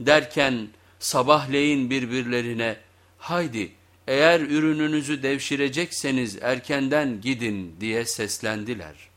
Derken sabahleyin birbirlerine haydi eğer ürününüzü devşirecekseniz erkenden gidin diye seslendiler.